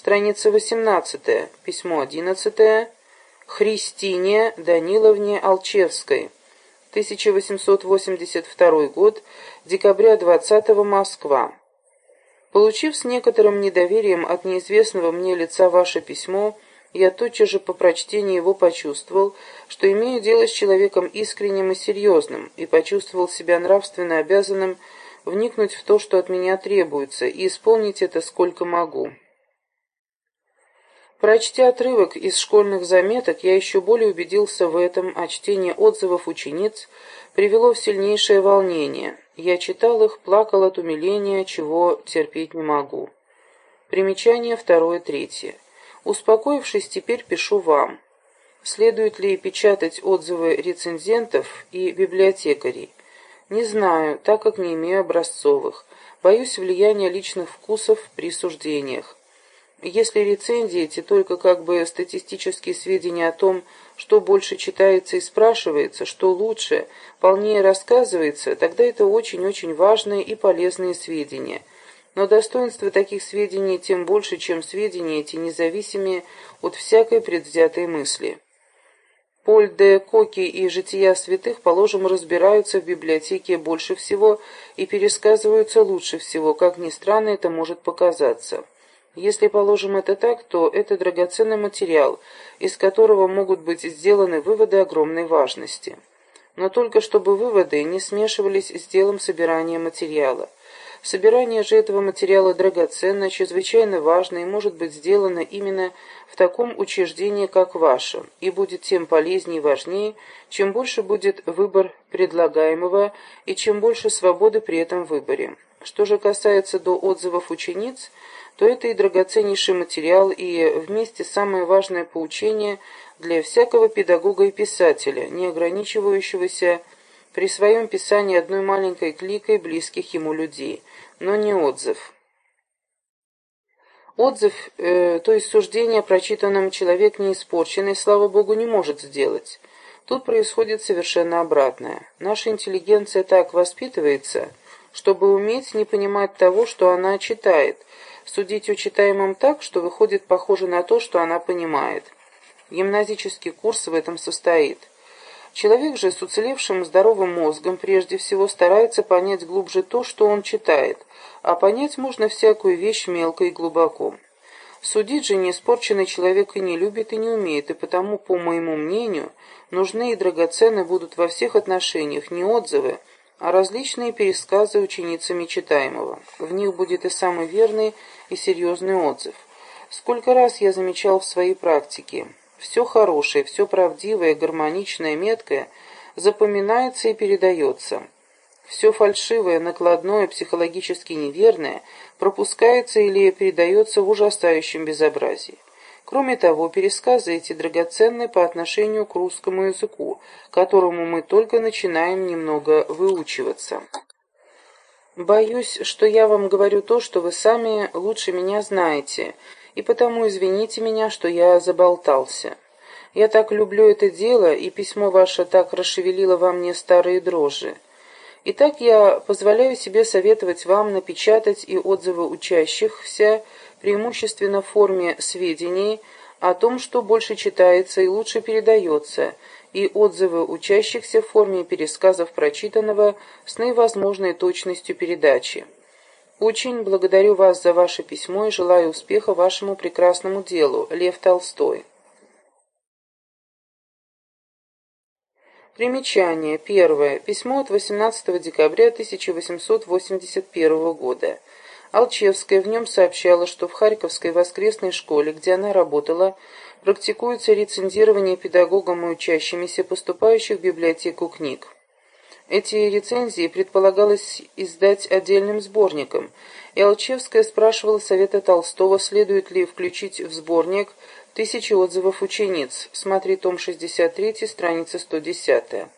Страница 18. Письмо 11. Христине Даниловне Алчевской. 1882 год. Декабря 20 Москва. Получив с некоторым недоверием от неизвестного мне лица ваше письмо, я тотчас же по прочтении его почувствовал, что имею дело с человеком искренним и серьезным, и почувствовал себя нравственно обязанным вникнуть в то, что от меня требуется, и исполнить это сколько могу. Прочтя отрывок из школьных заметок, я еще более убедился в этом, а чтение отзывов учениц привело в сильнейшее волнение. Я читал их, плакал от умиления, чего терпеть не могу. Примечание второе-третье. Успокоившись, теперь пишу вам. Следует ли печатать отзывы рецензентов и библиотекарей? Не знаю, так как не имею образцовых. Боюсь влияния личных вкусов при суждениях. Если рецензии эти только как бы статистические сведения о том, что больше читается и спрашивается, что лучше, полнее рассказывается, тогда это очень-очень важные и полезные сведения. Но достоинство таких сведений тем больше, чем сведения эти независимые от всякой предвзятой мысли. Поль де Коки и «Жития святых», положим, разбираются в библиотеке больше всего и пересказываются лучше всего, как ни странно это может показаться. Если положим это так, то это драгоценный материал, из которого могут быть сделаны выводы огромной важности. Но только чтобы выводы не смешивались с делом собирания материала. Собирание же этого материала драгоценно, чрезвычайно важно и может быть сделано именно в таком учреждении, как ваше, и будет тем полезнее и важнее, чем больше будет выбор предлагаемого и чем больше свободы при этом выборе. Что же касается до отзывов учениц – то это и драгоценнейший материал, и вместе самое важное поучение для всякого педагога и писателя, не ограничивающегося при своем писании одной маленькой кликой близких ему людей, но не отзыв. Отзыв, э, то есть суждение о прочитанном человек не испорченный, слава Богу, не может сделать. Тут происходит совершенно обратное. Наша интеллигенция так воспитывается, чтобы уметь не понимать того, что она читает, судить о читаемом так, что выходит похоже на то, что она понимает. Гимназический курс в этом состоит. Человек же с уцелевшим здоровым мозгом прежде всего старается понять глубже то, что он читает, а понять можно всякую вещь мелко и глубоко. Судить же неиспорченный человек и не любит, и не умеет, и потому, по моему мнению, нужны и драгоценны будут во всех отношениях не отзывы, а различные пересказы ученицами читаемого. В них будет и самый верный, и серьезный отзыв. Сколько раз я замечал в своей практике, все хорошее, все правдивое, гармоничное, меткое запоминается и передается. Все фальшивое, накладное, психологически неверное пропускается или передается в ужасающем безобразии. Кроме того, пересказы эти драгоценны по отношению к русскому языку, которому мы только начинаем немного выучиваться. Боюсь, что я вам говорю то, что вы сами лучше меня знаете, и потому извините меня, что я заболтался. Я так люблю это дело, и письмо ваше так расшевелило во мне старые дрожжи. Итак, я позволяю себе советовать вам напечатать и отзывы учащихся, преимущественно в форме сведений о том, что больше читается и лучше передается, и отзывы учащихся в форме пересказов прочитанного с наивозможной точностью передачи. Очень благодарю вас за ваше письмо и желаю успеха вашему прекрасному делу. Лев Толстой. Примечание. Первое. Письмо от 18 декабря 1881 года. Алчевская в нем сообщала, что в Харьковской воскресной школе, где она работала, практикуется рецензирование педагогам и учащимися, поступающих в библиотеку книг. Эти рецензии предполагалось издать отдельным сборником, и Алчевская спрашивала совета Толстого, следует ли включить в сборник тысячи отзывов учениц. Смотри том 63, страница 110.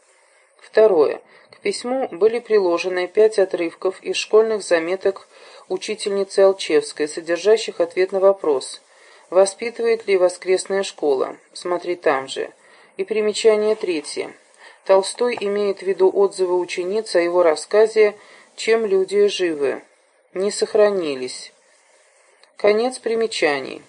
Второе. К письму были приложены пять отрывков из школьных заметок учительницы Алчевской, содержащих ответ на вопрос «Воспитывает ли воскресная школа?» Смотри там же. И примечание третье. Толстой имеет в виду отзывы учениц о его рассказе «Чем люди живы?» Не сохранились. Конец примечаний.